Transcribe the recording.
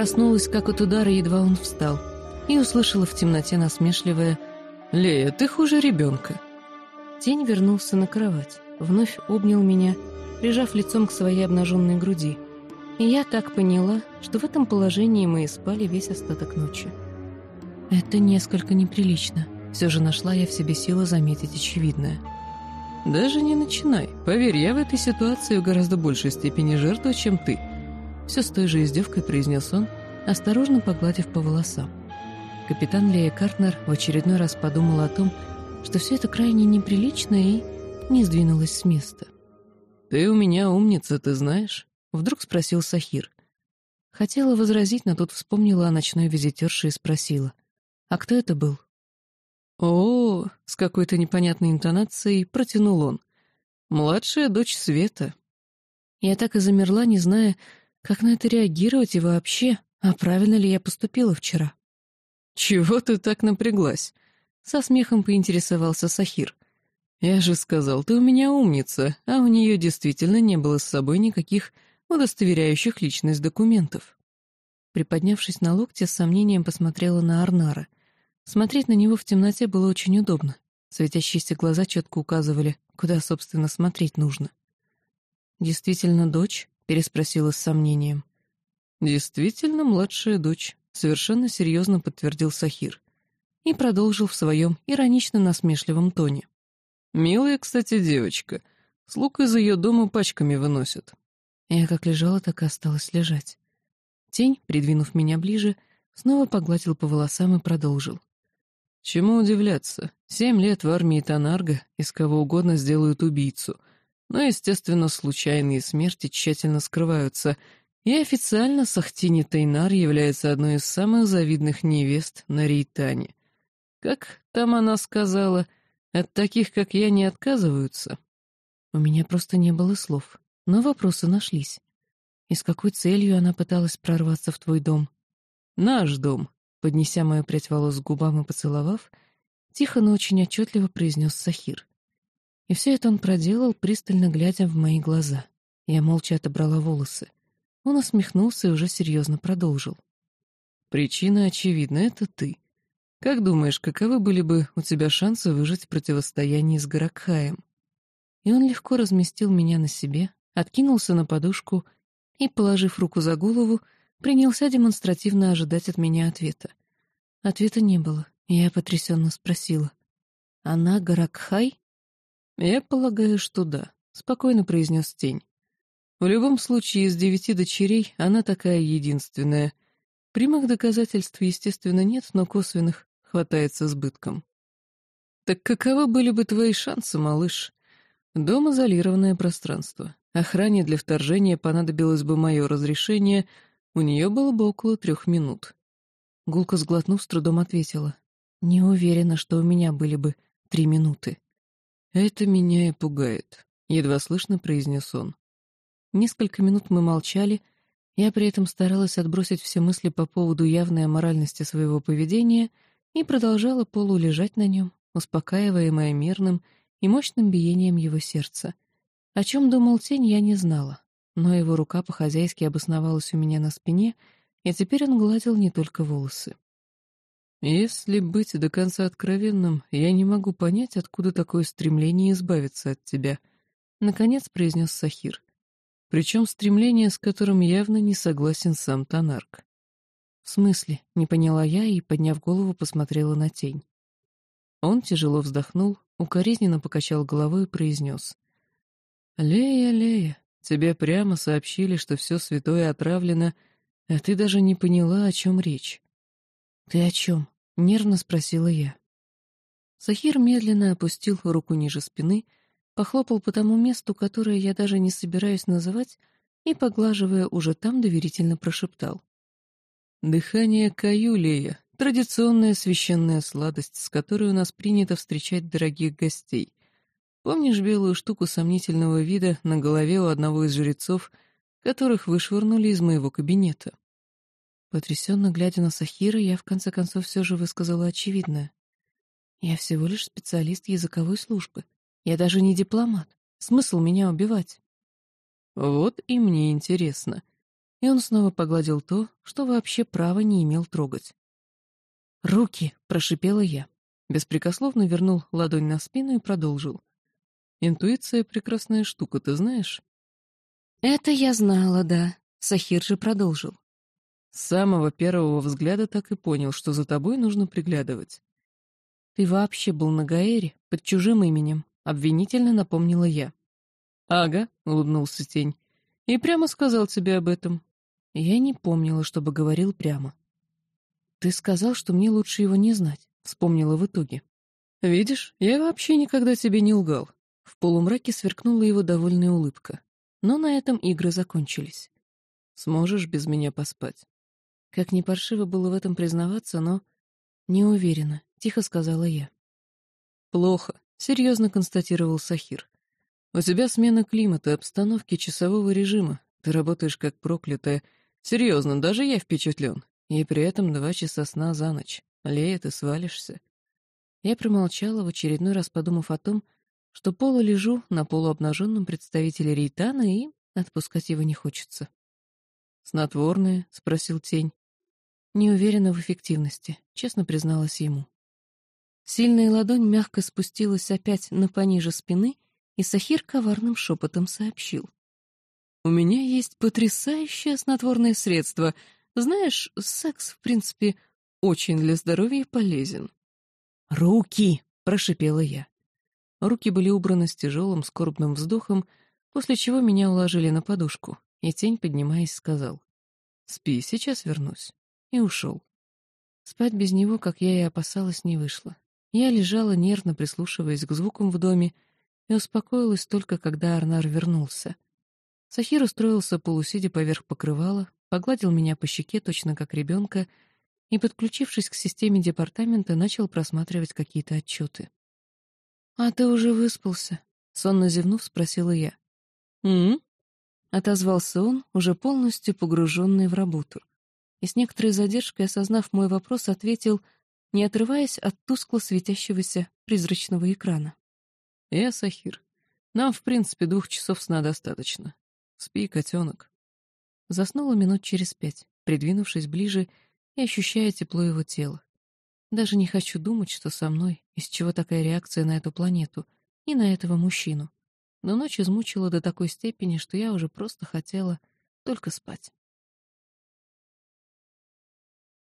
Проснулась, как от удара, едва он встал, и услышала в темноте насмешливое «Лея, ты хуже ребенка». Тень вернулся на кровать, вновь обнял меня, прижав лицом к своей обнаженной груди. И я так поняла, что в этом положении мы и спали весь остаток ночи. Это несколько неприлично. Все же нашла я в себе силы заметить очевидное. «Даже не начинай. Поверь, я в этой ситуации в гораздо большей степени жертва, чем ты», все с той же издевкой произнес он, осторожно погладив по волосам. Капитан Лея Картнер в очередной раз подумал о том, что все это крайне неприлично и не сдвинулась с места. «Ты у меня умница, ты знаешь?» — вдруг спросил Сахир. Хотела возразить, но тут вспомнила о ночной визитерше и спросила. «А кто это был?» «О, — с какой-то непонятной интонацией протянул он. Младшая дочь Света». Я так и замерла, не зная, как на это реагировать и вообще, а правильно ли я поступила вчера. «Чего ты так напряглась?» — со смехом поинтересовался Сахир. «Я же сказал, ты у меня умница, а у нее действительно не было с собой никаких удостоверяющих личность документов». Приподнявшись на локте, с сомнением посмотрела на Арнара. Смотреть на него в темноте было очень удобно. Светящиеся глаза четко указывали, куда, собственно, смотреть нужно. «Действительно дочь?» — переспросила с сомнением. «Действительно младшая дочь», — совершенно серьезно подтвердил Сахир. И продолжил в своем иронично-насмешливом тоне. «Милая, кстати, девочка. Слуг из ее дома пачками выносят». Я как лежала, так и осталась лежать. Тень, придвинув меня ближе, снова погладил по волосам и продолжил. «Чему удивляться? Семь лет в армии Танарга из кого угодно сделают убийцу. Но, естественно, случайные смерти тщательно скрываются, и официально Сахтини Тайнар является одной из самых завидных невест на Рейтане. Как там она сказала — от таких, как я, не отказываются. У меня просто не было слов, но вопросы нашлись. И с какой целью она пыталась прорваться в твой дом? Наш дом, поднеся мою прядь волос к губам и поцеловав, тихо, но очень отчетливо произнес Сахир. И все это он проделал, пристально глядя в мои глаза. Я молча отобрала волосы. Он усмехнулся и уже серьезно продолжил. «Причина очевидна — это ты. Как думаешь, каковы были бы у тебя шансы выжить в противостоянии с Гаракхаем? И он легко разместил меня на себе, откинулся на подушку и, положив руку за голову, принялся демонстративно ожидать от меня ответа. Ответа не было, и я потрясенно спросила. «Она Гаракхай?» «Я полагаю, что да», — спокойно произнес Тень. «В любом случае, из девяти дочерей она такая единственная. Прямых доказательств, естественно, нет, но косвенных хватает с избытком. Так каковы были бы твои шансы, малыш? Дом — изолированное пространство. Охране для вторжения понадобилось бы мое разрешение, у нее было бы около трех минут. Гулка, сглотнув, с трудом ответила. «Не уверена, что у меня были бы три минуты». «Это меня и пугает», — едва слышно произнес он. Несколько минут мы молчали, я при этом старалась отбросить все мысли по поводу явной аморальности своего поведения — и продолжала полулежать на нем, успокаиваемая мирным и мощным биением его сердца. О чем думал тень, я не знала, но его рука по-хозяйски обосновалась у меня на спине, и теперь он гладил не только волосы. «Если быть до конца откровенным, я не могу понять, откуда такое стремление избавиться от тебя», — наконец произнес Сахир. Причем стремление, с которым явно не согласен сам Танарк. «В смысле?» — не поняла я и, подняв голову, посмотрела на тень. Он тяжело вздохнул, укоризненно покачал головой и произнес. «Лея, Лея, тебе прямо сообщили, что все святое отравлено, а ты даже не поняла, о чем речь». «Ты о чем?» — нервно спросила я. Сахир медленно опустил руку ниже спины, похлопал по тому месту, которое я даже не собираюсь называть, и, поглаживая уже там, доверительно прошептал. Дыхание каюлея — традиционная священная сладость, с которой у нас принято встречать дорогих гостей. Помнишь белую штуку сомнительного вида на голове у одного из жрецов, которых вышвырнули из моего кабинета? Потрясенно глядя на Сахира, я в конце концов все же высказала очевидное. Я всего лишь специалист языковой службы. Я даже не дипломат. Смысл меня убивать? Вот и мне интересно. и он снова погладил то, что вообще права не имел трогать. «Руки!» — прошипела я. Беспрекословно вернул ладонь на спину и продолжил. «Интуиция — прекрасная штука, ты знаешь?» «Это я знала, да», — Сахир же продолжил. «С самого первого взгляда так и понял, что за тобой нужно приглядывать». «Ты вообще был на Гаэре, под чужим именем», — обвинительно напомнила я. «Ага», — улыбнулся тень, — «и прямо сказал тебе об этом». Я не помнила, чтобы говорил прямо. «Ты сказал, что мне лучше его не знать», — вспомнила в итоге. «Видишь, я вообще никогда тебе не лгал». В полумраке сверкнула его довольная улыбка. Но на этом игры закончились. «Сможешь без меня поспать?» Как ни паршиво было в этом признаваться, но... «Не уверена», — тихо сказала я. «Плохо», — серьезно констатировал Сахир. «У тебя смена климата, обстановки, часового режима. Ты работаешь как проклятая. Серьезно, даже я впечатлен. И при этом два часа сна за ночь. Лея, ты свалишься». Я промолчала, в очередной раз подумав о том, что полулежу на полуобнаженном представителе Рейтана и отпускать его не хочется. «Снотворное?» — спросил тень. Не уверена в эффективности, честно призналась ему. Сильная ладонь мягко спустилась опять на пониже спины, и Сахир коварным шепотом сообщил. «У меня есть потрясающее снотворное средство. Знаешь, секс, в принципе, очень для здоровья полезен». «Руки!» — прошипела я. Руки были убраны с тяжелым скорбным вздохом, после чего меня уложили на подушку, и тень, поднимаясь, сказал «Спи, сейчас вернусь», и ушел. Спать без него, как я и опасалась, не вышло. Я лежала, нервно прислушиваясь к звукам в доме, и успокоилась только, когда Арнар вернулся. Сахир устроился полусидя поверх покрывала, погладил меня по щеке точно как ребенка и, подключившись к системе департамента, начал просматривать какие-то отчеты. «А ты уже выспался?» — сонно зевнув, спросила я. «М?», отозвался он, уже полностью погруженный в работу. И с некоторой задержкой, осознав мой вопрос, ответил, не отрываясь от тускло светящегося призрачного экрана. «Я Сахир. Нам, в принципе, двух часов сна достаточно. Спи, котенок». Заснула минут через пять, придвинувшись ближе и ощущая тепло его тела. Даже не хочу думать, что со мной, из чего такая реакция на эту планету и на этого мужчину. Но ночь измучила до такой степени, что я уже просто хотела только спать.